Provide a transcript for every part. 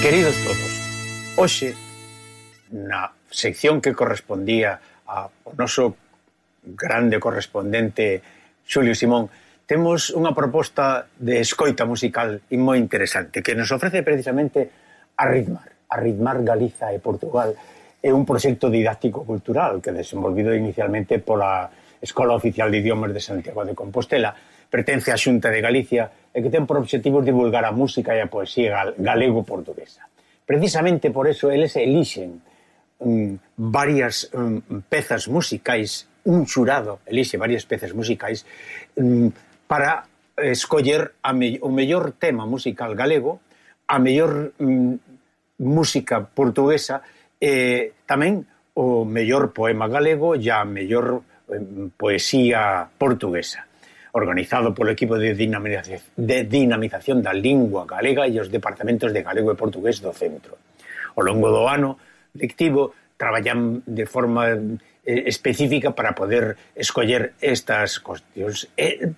Queridos todos, hoxe na sección que correspondía ao noso grande correspondente Xulio Simón temos unha proposta de escoita musical e moi interesante que nos ofrece precisamente Arritmar Arritmar Galiza e Portugal. É un proxecto didáctico cultural que desenvolvido inicialmente pola Escola Oficial de Idiomas de Santiago de Compostela pertence á Xunta de Galicia e que ten por obxectivos divulgar a música e a poesía galego-portuguesa. Precisamente por eso eles elixen um, varias um, pezas musicais, un xurado elixe varias pezas musicais um, para escoller a me, o mellor tema musical galego, a mellor um, música portuguesa e tamén o mellor poema galego e a mellor um, poesía portuguesa organizado polo equipo de dinamización, de dinamización da lingua galega e os departamentos de galego e portugués do centro. Ao longo do ano lectivo traballan de forma eh, específica para poder escoller estas cuestións. E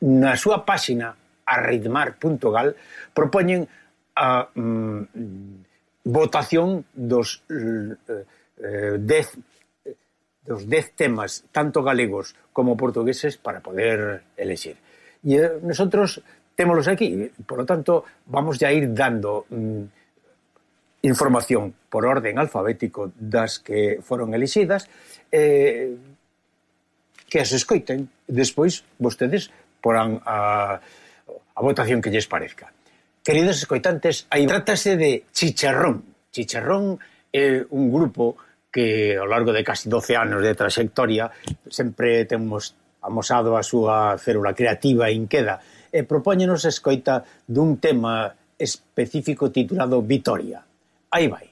na súa páxina arritmar.gal propoñen a mm, votación dos eh, eh dez os 10 temas, tanto galegos como portugueses, para poder elegir. Y eh, nosotros témolos aquí, por lo tanto, vamos a ir dando mm, información por orden alfabético das que foron elixidas, eh, que as escoiten, despois vostedes porán a, a votación que lles parezca. Queridos escoitantes, aí trátase de Chicharrón. Chicharrón é eh, un grupo que ao largo de casi 12 anos de traxectoria sempre temos amosado a súa célula creativa e inqueda e propóñenos escoita dun tema específico titulado Vitoria. Aí vai.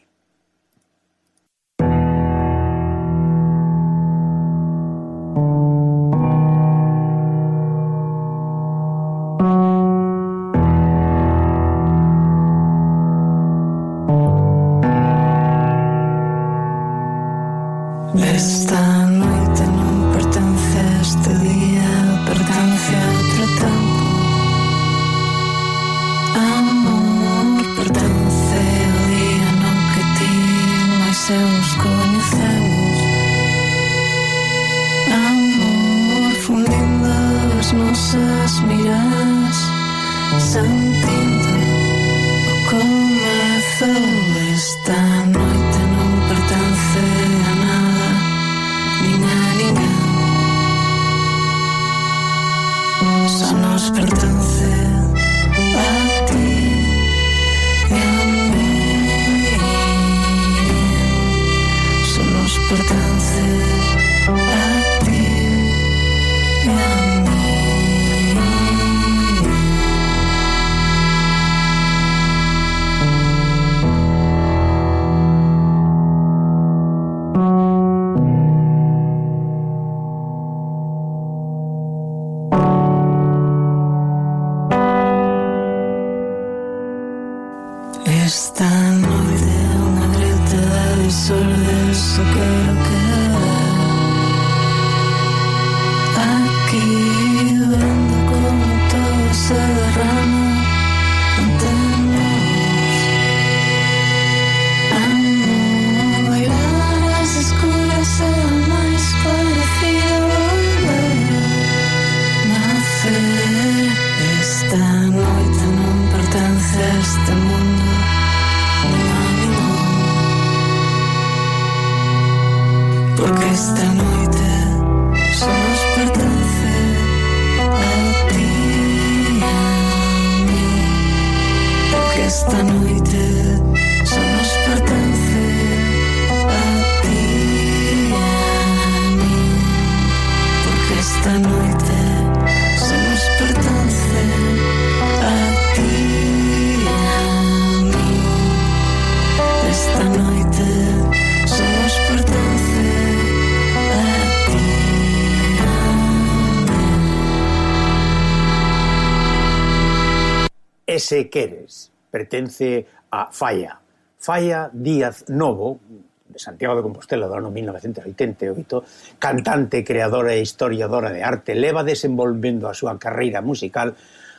queres pertence a Falla. Falla Díaz Novo, de Santiago de Compostela do ano 1988, cantante, creadora e historiadora de arte, leva desenvolvendo a súa carreira musical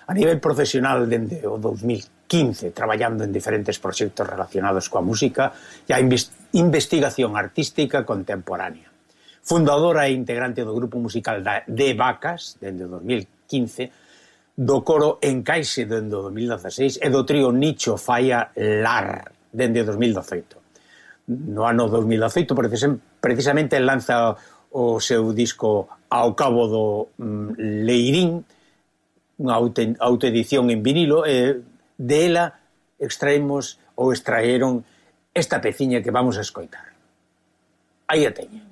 a nivel profesional dende o 2015, traballando en diferentes proxectos relacionados coa música e a investigación artística contemporánea. Fundadora e integrante do grupo musical de Vacas, dende o 2015, do coro Encaixe dende 2016 e do trío Nicho Faia Lar dende 2018. No ano 2018 precisamente lanza o seu disco ao cabo do mm, Leirín, unha autoedición en vinilo, e de ela extraemos ou extraeron esta peciña que vamos a escoitar. Aí a teñen.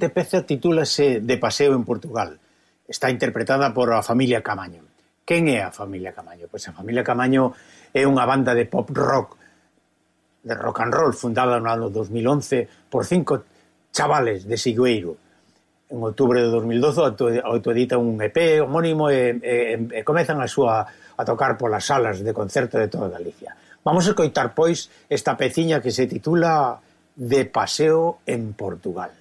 seguinte peza titúlase De paseo en Portugal. Está interpretada por a familia Camaño. Quen é a familia Camaño? Pois a familia Camaño é unha banda de pop rock, de rock and roll, fundada no ano 2011 por cinco chavales de Sigueiro. En outubro de 2012 autoedita un EP homónimo e, e, e comezan a súa a tocar polas salas de concerto de toda Galicia. Vamos a coitar, pois, esta peciña que se titula de paseo en Portugal.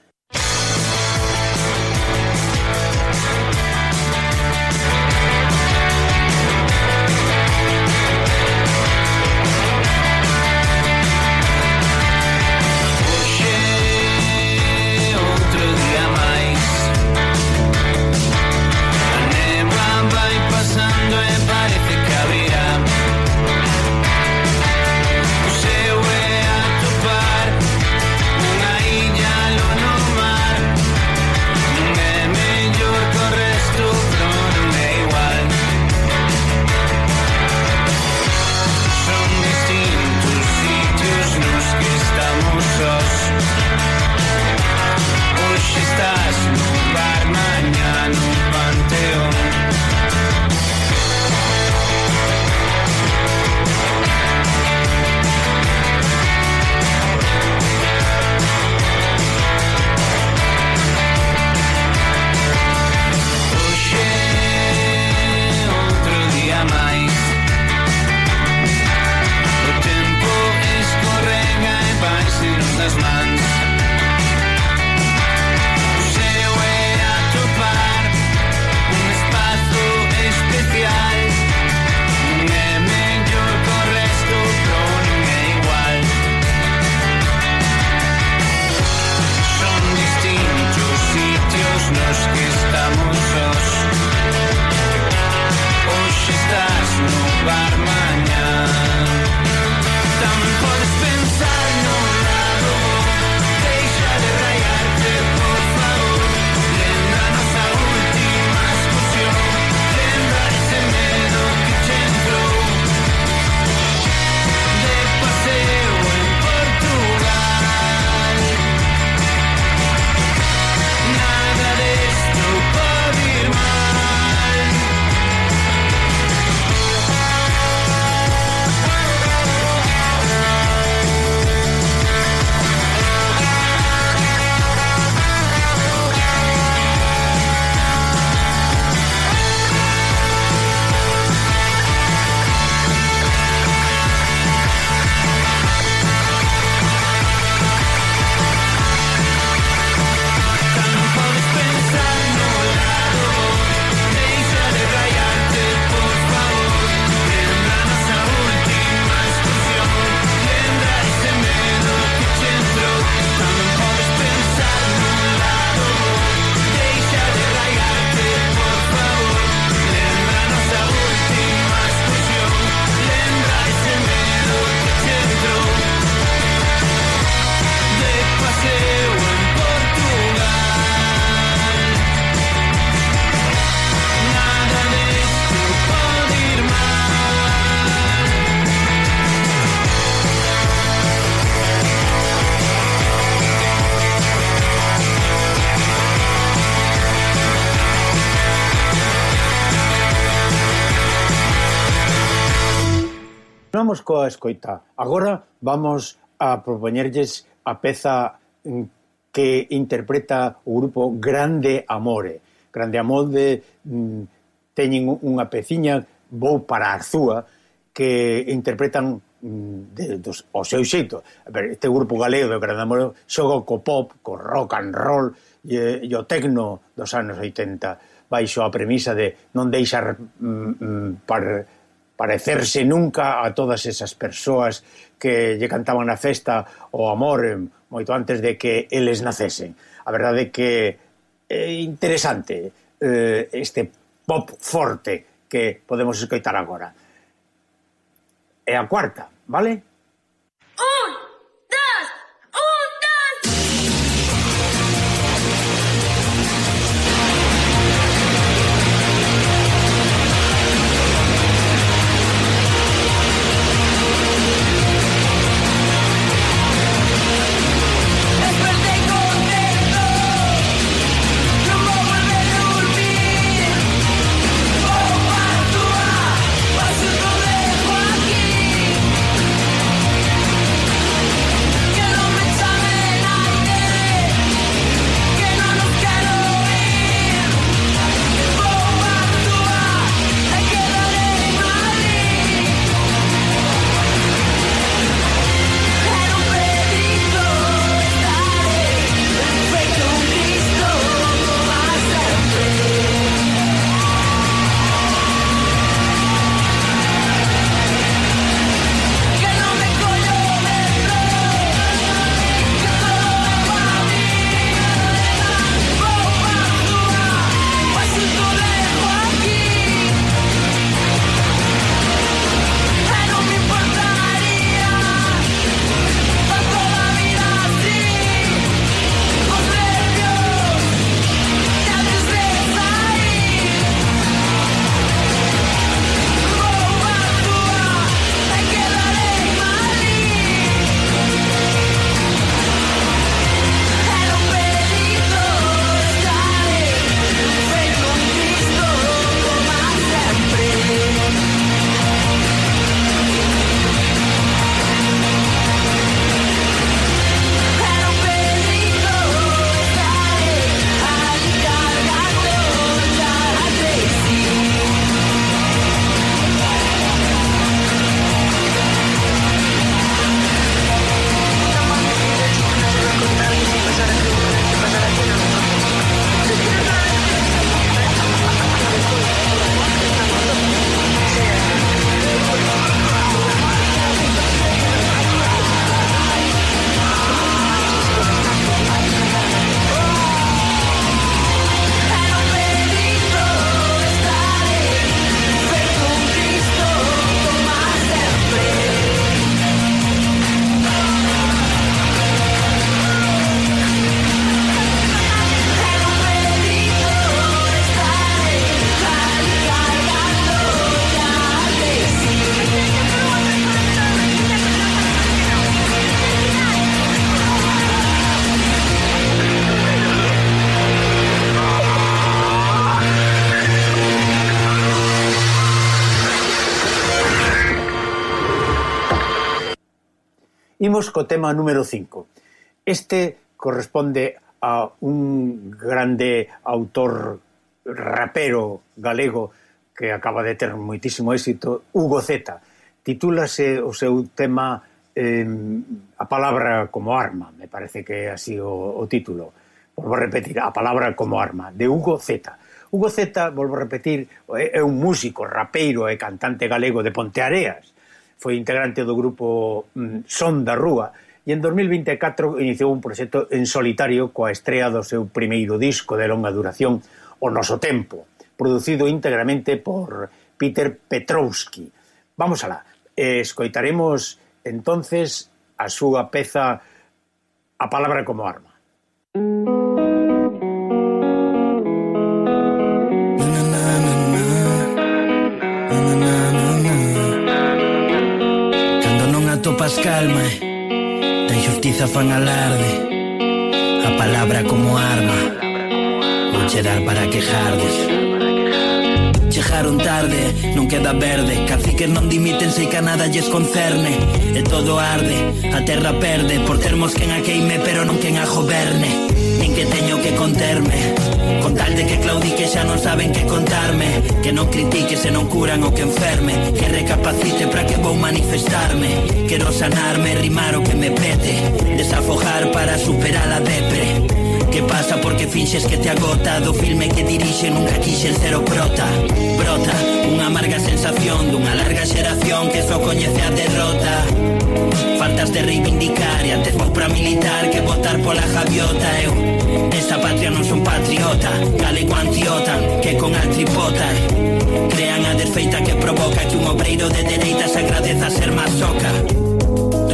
Empezamos coa escoita. Agora vamos a propoñerlles a peza mm, que interpreta o grupo Grande Amore. Grande Amore mm, teñen unha peciña Vou para Arzúa que interpretan mm, de, dos, o seu xeito. Este grupo galego de Grande Amore xoga co pop, co rock and roll e, e o tecno dos anos 80 baixo a premisa de non deixar mm, mm, para parecerse nunca a todas esas persoas que lle cantaban a festa o amor moito antes de que eles nacesen. A verdade é que é interesante eh, este pop forte que podemos escoitar agora. É a cuarta, vale? Imos co tema número 5. Este corresponde a un grande autor rapero galego que acaba de ter moitísimo éxito, Hugo Zeta. Titúlase o seu tema eh, A palabra como arma, me parece que é así o, o título. Volvo a repetir, A palabra como arma, de Hugo Zeta. Hugo Zeta, volvo a repetir, é un músico, rapeiro e cantante galego de Ponteareas foi integrante do grupo mm, Son da Rúa, e en 2024 iniciou un proxecto en solitario coa estrea do seu primeiro disco de longa duración, O Noso Tempo, producido íntegramente por Peter Petrowski. Vamos alá, escoitaremos entonces a súa peza A Palabra como Arma. Mm. calma. Da injustiza fan alarde. A palabra como arma. Non che dar para quejardes Chejaron tarde, non queda verde. Caciques non dimiten sei que nada lles concerne E todo arde, a terra perde. Por termos quen a queime pero non quen a goberne que teño que conterme Con tal de que claudique xa non saben que contarme. Que non critique se non curan o que enferme. Que recapacite para que vou manifestarme. Quero sanarme, rimar o que me pete. Desafojar para superar a depre que pasa? Porque finxes que te agota Do filme que dirixe nunca quixen ser o prota Brota unha amarga sensación dunha larga xeración que só coñece a derrota. Faltas de reivindicar e antes vou pra militar que votar pola javiota Eu esta patria non son patriota Galego antiotan que con al tripota. Crean a desfeita que provoca que un obreiro de dereitas agradeza ser masoca. soca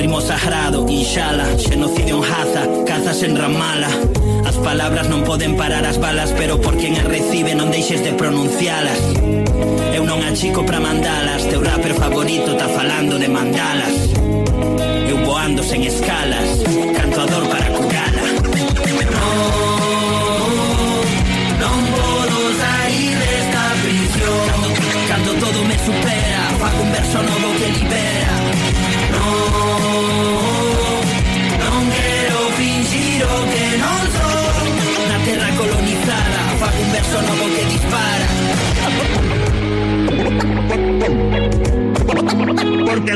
Ritmo sagrado, Inshallah, xenocidio en Haza, cazas en Ramala As palabras non poden parar as balas Pero por quen as recibe non deixes de pronuncialas Eu non achico pra mandalas Teu rapper favorito tá falando de mandalas Eu voando sen escalas Canto a dor para curala Non podo sair desta prisión Cando, cando todo me supera astrónomo que dispara. Porque,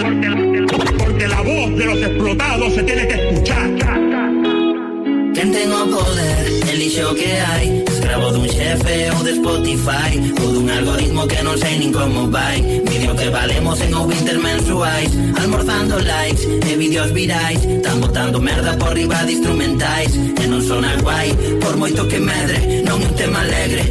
porque, porque la voz de los explotados se tiene que escuchar. Quien tengo poder, elijo que hay escravo dun xefe ou de Spotify. Ou dun algoritmo que non sei nin como vai. Vídeo que valemos en ouvintes intermensuais Almorzando likes e vídeos virais. Tan botando merda por riba de instrumentais. E non sona guai, por moito que medre Non é un tema alegre,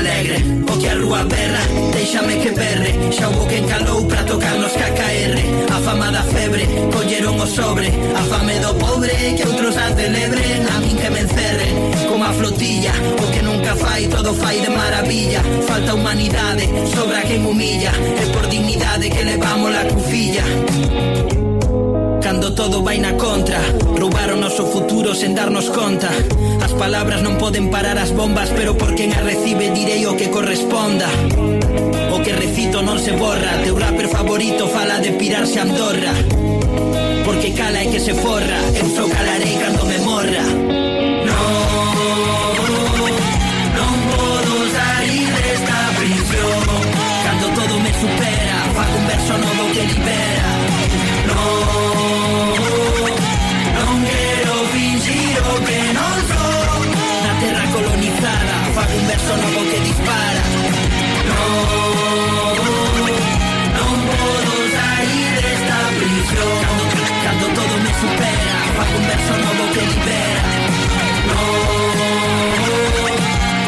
alegre. O que a rúa berra, déixame que berre. Xa houbo quen calou pra tocar nos KKR A fama da febre, colleron o sobre. A fame do pobre, que outros a celebren A min que me encerren, como a flotilla O que nunca fai, todo fai de maravilla Falta humanidade, sobra quen humilla É por dignidade que levamos la cufilla Cando todo vai na contra. Roubaron noso futuro sen darnos conta. As palabras non poden parar as bombas Pero por quen a recibe direi o que corresponda. O que recito non se borra. Teu rapper favorito fala de pirarse a Andorra. Porque cala e que se forra. Eu só calarei cando me morra. Non, non podo salir desta prisión. Cando todo me supera Fago un verso novo que libera. sonoro que dispara. No, non podo sair desta prisión. Cando, cando todo me supera, fago un verso novo que libera. No,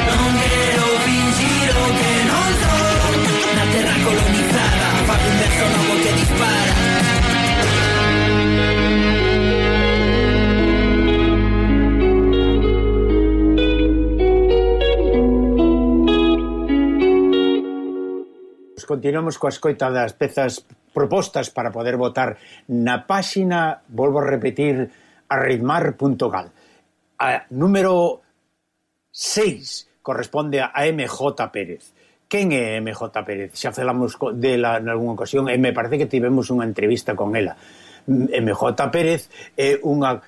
non quero fingir o que non son. Na terra colonizada, fago un verso novo continuamos coa escoita das pezas propostas para poder votar na páxina, volvo a repetir, arritmar.gal. A número 6 corresponde a MJ Pérez. Quen é MJ Pérez? Xa falamos dela en algunha ocasión e me parece que tivemos unha entrevista con ela. MJ Pérez é unha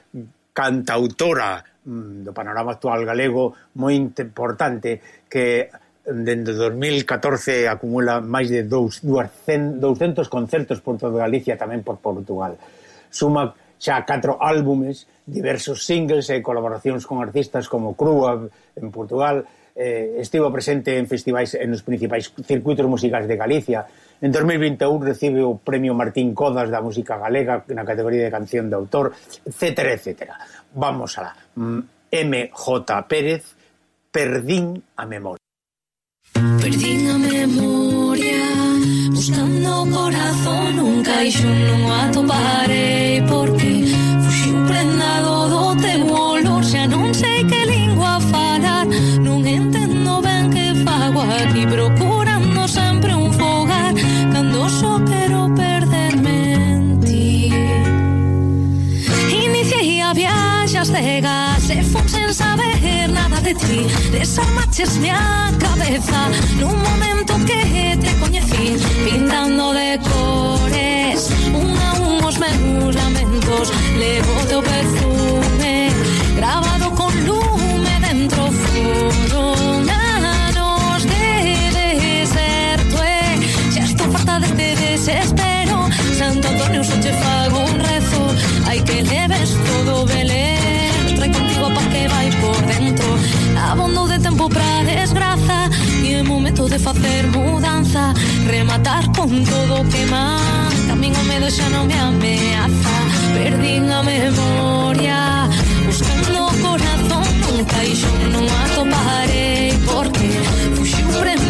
cantautora mm, do panorama actual galego moi importante que dende 2014 acumula máis de 200, 200 concertos por toda Galicia, tamén por Portugal. Suma xa catro álbumes, diversos singles e colaboracións con artistas como Crúa en Portugal, eh, estivo presente en festivais en os principais circuitos musicais de Galicia. En 2021 recibe o Premio Martín Codas da Música Galega na categoría de Canción de Autor, etc. etc. Vamos a la MJ Pérez, Perdín a memoria. Perdín a memoria Buscando o corazón Un caixo non o atoparei Porque fuxiu prendado do teu olor. Xa non sei que lingua falar Non entendo ben que fago aquí Procuro ti Desamaches a cabeza. Nun momento que te coñecí Pintando de cores Un a un os meus lamentos Levo teu perfume Grabado con lume dentro. Foron anos de deserto eh. E xa estou farta de desespero. Abondo de tempo pra desgraza E é momento de facer mudanza. Rematar con todo que man Camino medo xa non me ameaza Perdín a memoria Buscando o corazón. Nunca e non atoparei toparei Porque fuxiu premendo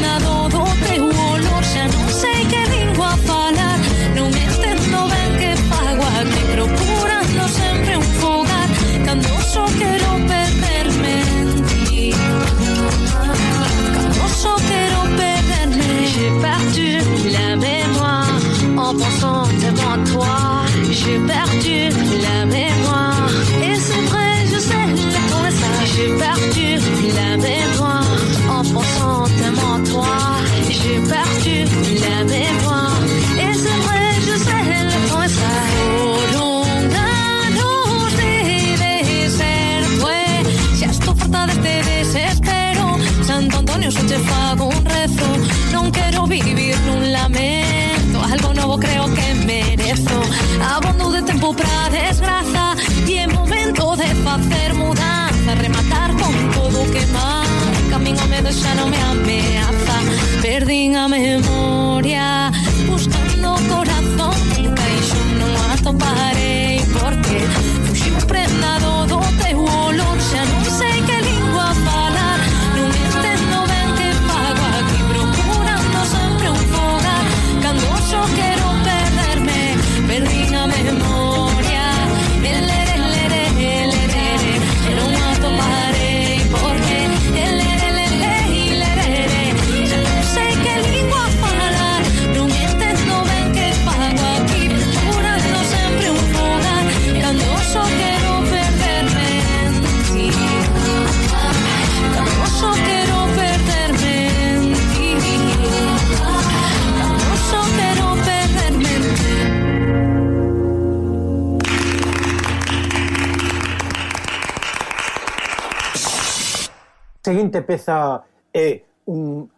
J'ai perdu seguinte peza é un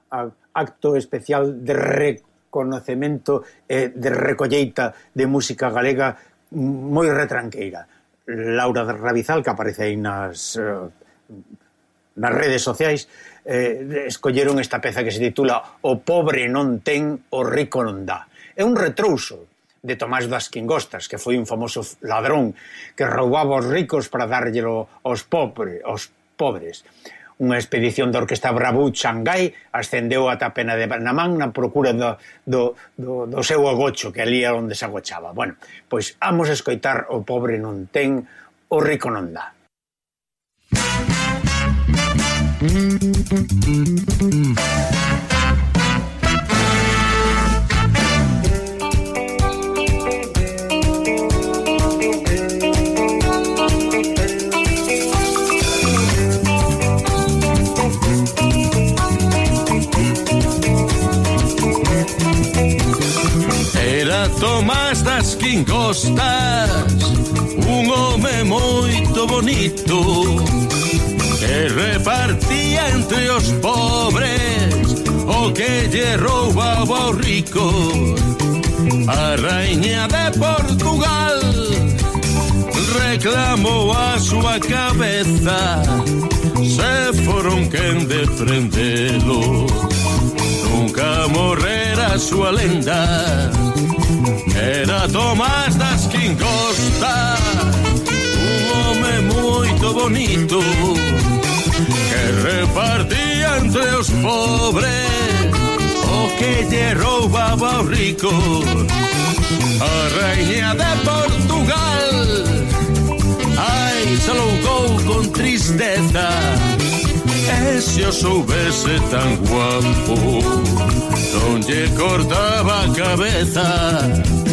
acto especial de reconocemento e de recolleita de música galega moi retranqueira. Laura Rabizal, que aparece aí nas, eh, nas redes sociais, eh, escolleron esta peza que se titula O pobre non ten, o rico non dá. É un retrouso de Tomás das Quingostas, que foi un famoso ladrón que roubaba aos ricos para dárllelo aos, pobre, aos pobres unha expedición da Orquesta Bravo Xangai ascendeu ata Pena de Panamán na procura do, do, do, do seu agocho, que ali é onde se agochaba. Bueno, pois vamos a escoitar o pobre non ten, o rico non dá. Música quincostas Un home moito bonito Que repartía entre os pobres O que lle roubaba ao rico A rainha de Portugal Reclamou a súa cabeza. Se foron quen de prendelo Nunca morrerá a súa lenda. Era Tomás das Quincosta Un home moito bonito Que repartía entre os pobres. O que lle roubaba o rico. A reiña de Portugal. Ai, saloucou con tristeza. E se o soubese tan guapo. donde cortaba cabeza.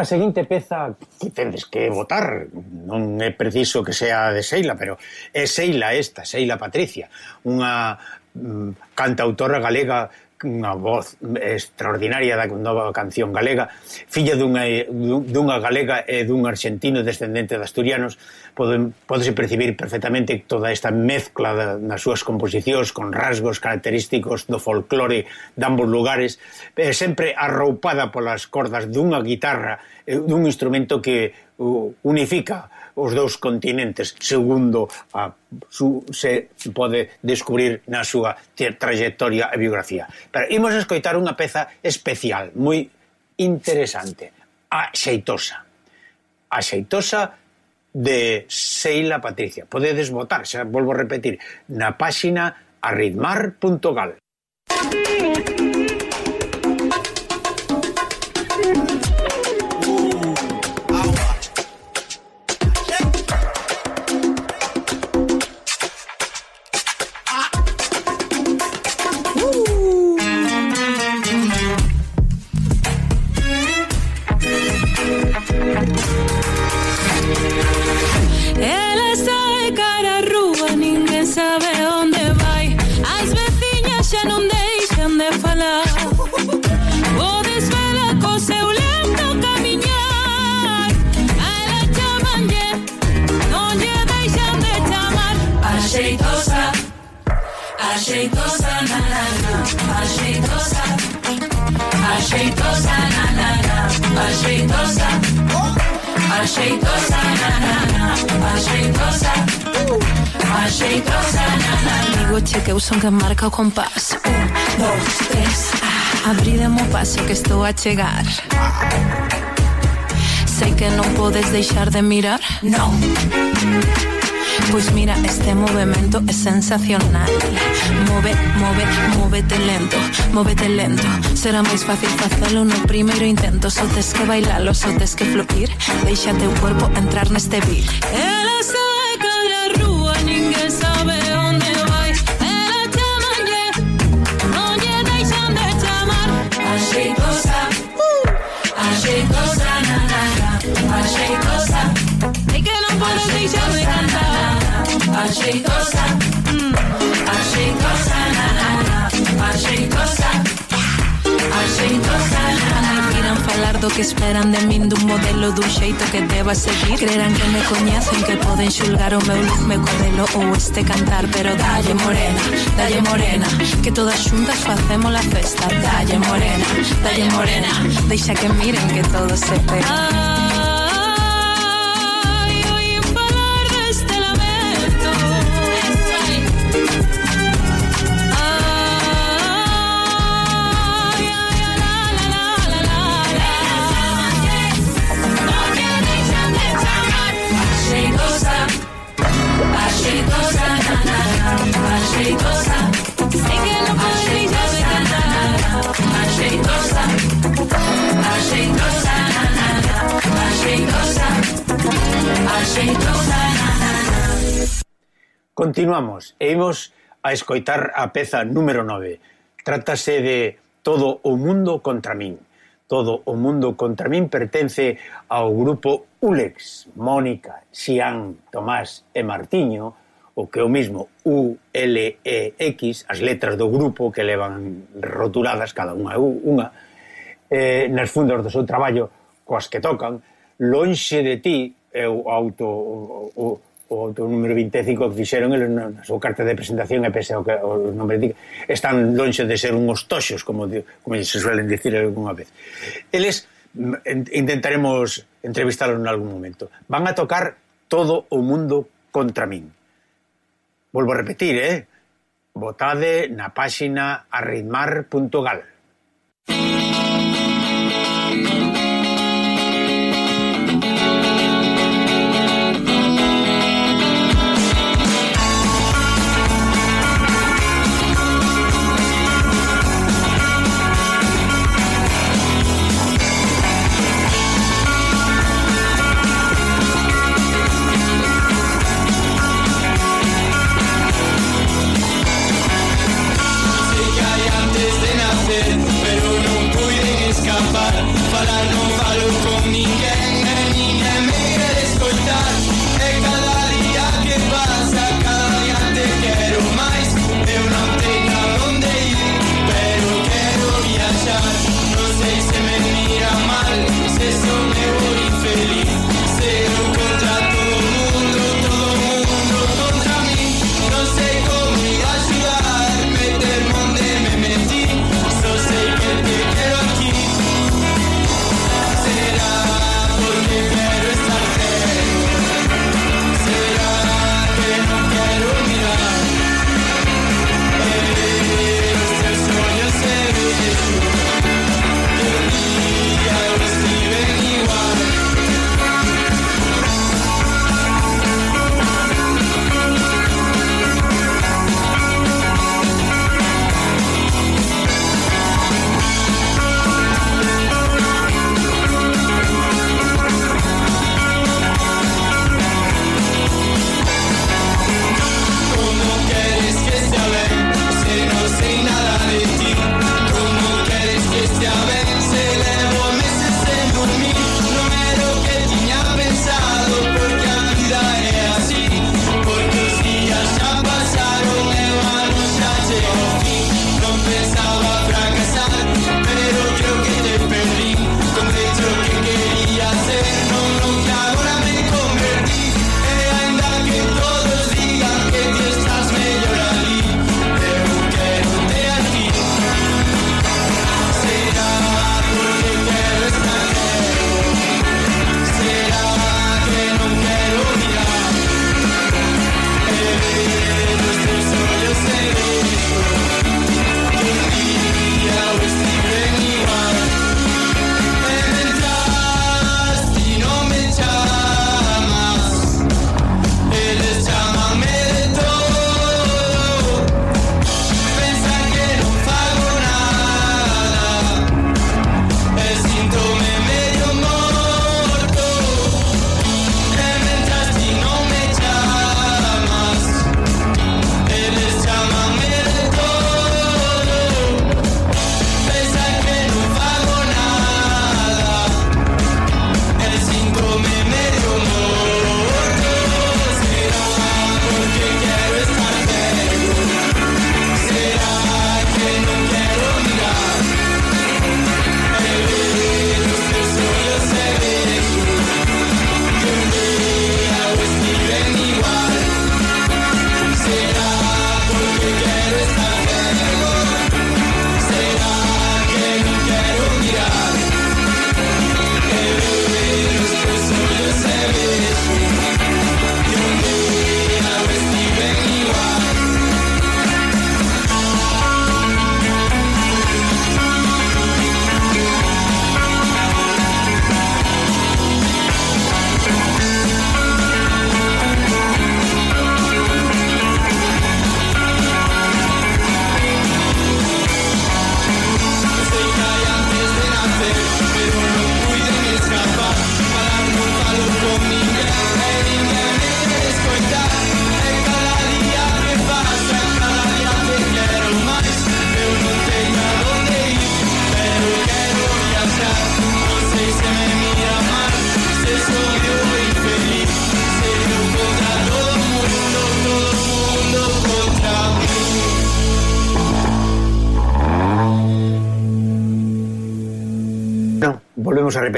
A seguinte peza que tendes que votar. Non é preciso que sea de Seila, pero é Seila esta, Seila Patricia, unha mm, cantautora galega unha voz extraordinaria da nova canción galega, filla dunha, dunha galega e dun argentino descendente de asturianos, pode, podese percibir perfectamente toda esta mezcla da, nas súas composicións con rasgos característicos do folclore de ambos lugares, sempre arroupada polas cordas dunha guitarra, dun instrumento que uh, unifica os dous continentes, segundo a su, se pode descubrir na súa trayectoria e biografía. Pero imos escoitar unha peza especial, moi interesante, a xeitosa. A xeitosa de Seila Patricia. Podedes votar, xa volvo a repetir, na páxina arritmar.gal. chegar Sei que non podes deixar de mirar. Non Pois mira, este movimento é sensacional. Move, move, movete lento, movete lento. Será máis fácil facelo no primeiro intento. Só tes que bailalo, só tes que fluir. Deixa teu corpo entrar neste beat. Eh! que esperan de min dun modelo dun xeito que deba seguir. Creerán que me coñecen que poden xulgar o meu luz, meu cabelo ou este cantar. Pero dalle morena, dalle morena Que todas xuntas facemos a festa. Dalle morena, dalle morena Deixa que miren que todo se pega. Continuamos e imos a escoitar a peza número 9. Trátase de Todo o mundo contra min. Todo o mundo contra min pertence ao grupo Ulex, Mónica, Xián, Tomás e Martiño, o que é o mismo U, L, E, X, as letras do grupo que levan rotuladas cada unha unha, eh, nas fundas do seu traballo coas que tocan, Lonxe de ti, é o auto o, o, o autor número 25 que fixeron eles na súa carta de presentación e pese ao que o nome diga, están lonxe de ser unhos toxos, como, como se suelen dicir algunha vez. Eles intentaremos entrevistalos en algún momento. Van a tocar todo o mundo contra min. Volvo a repetir, eh? Votade na páxina arritmar.gal.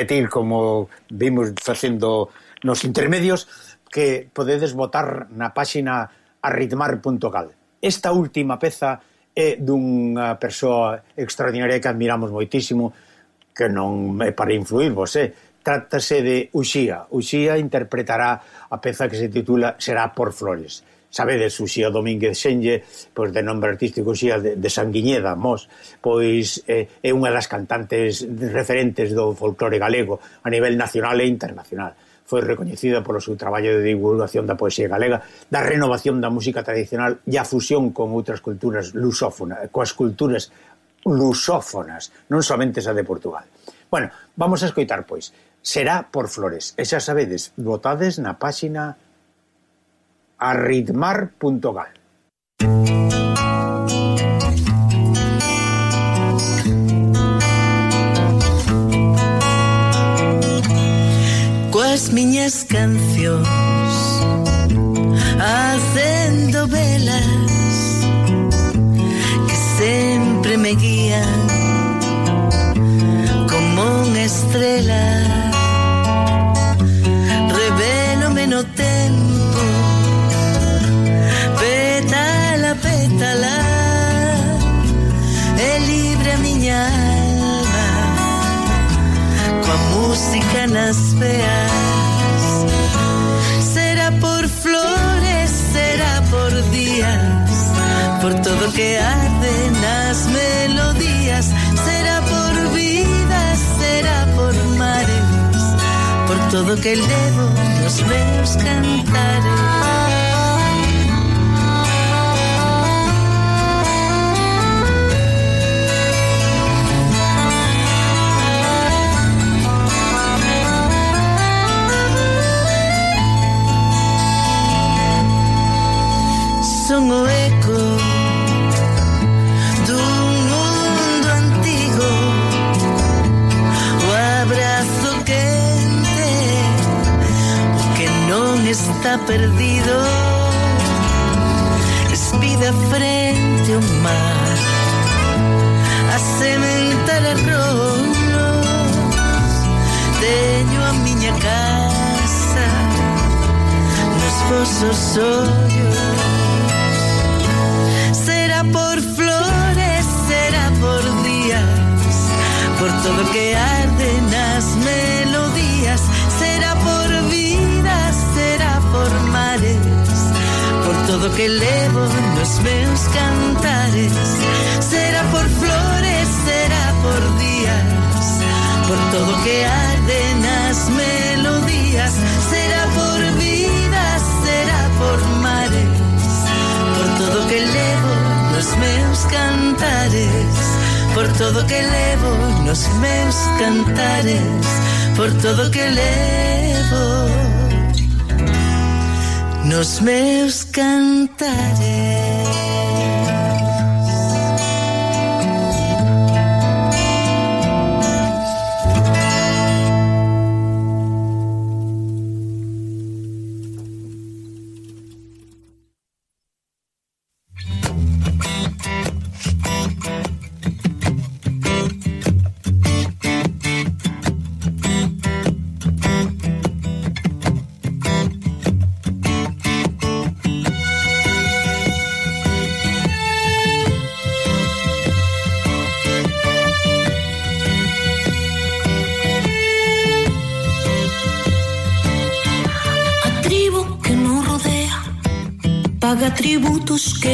repetir como vimos facendo nos intermedios que podedes votar na páxina arritmar.gal. Esta última peza é dunha persoa extraordinaria que admiramos moitísimo, que non é para influir vos, eh? Trátase de Uxía. Uxía interpretará a peza que se titula Será por flores sabedes, Uxía Domínguez Xenlle, pois de nombre artístico Uxía de, de Sanguiñeda, mos, pois eh, é unha das cantantes referentes do folclore galego a nivel nacional e internacional. Foi recoñecida polo seu traballo de divulgación da poesía galega, da renovación da música tradicional e a fusión con outras culturas lusófonas, coas culturas lusófonas, non somente esa de Portugal. Bueno, vamos a escoitar, pois. Será por flores. E xa sabedes, votades na páxina arritmar.gal. Coas miñas cancións Hacendo velas música nas veas. Será por flores, será por días, por todo que arde nas melodías. Será por vidas, será por mares, por todo que levo nos meus cantares. cantares por todo que levo. Nos meus cantares. tus que